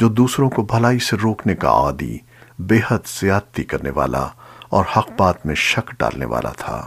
جو دوسروں کو بھلائی سے روکنے کا عادی، بے حد زیادتی کرنے والا اور حق بات میں شک ڈالنے والا تھا۔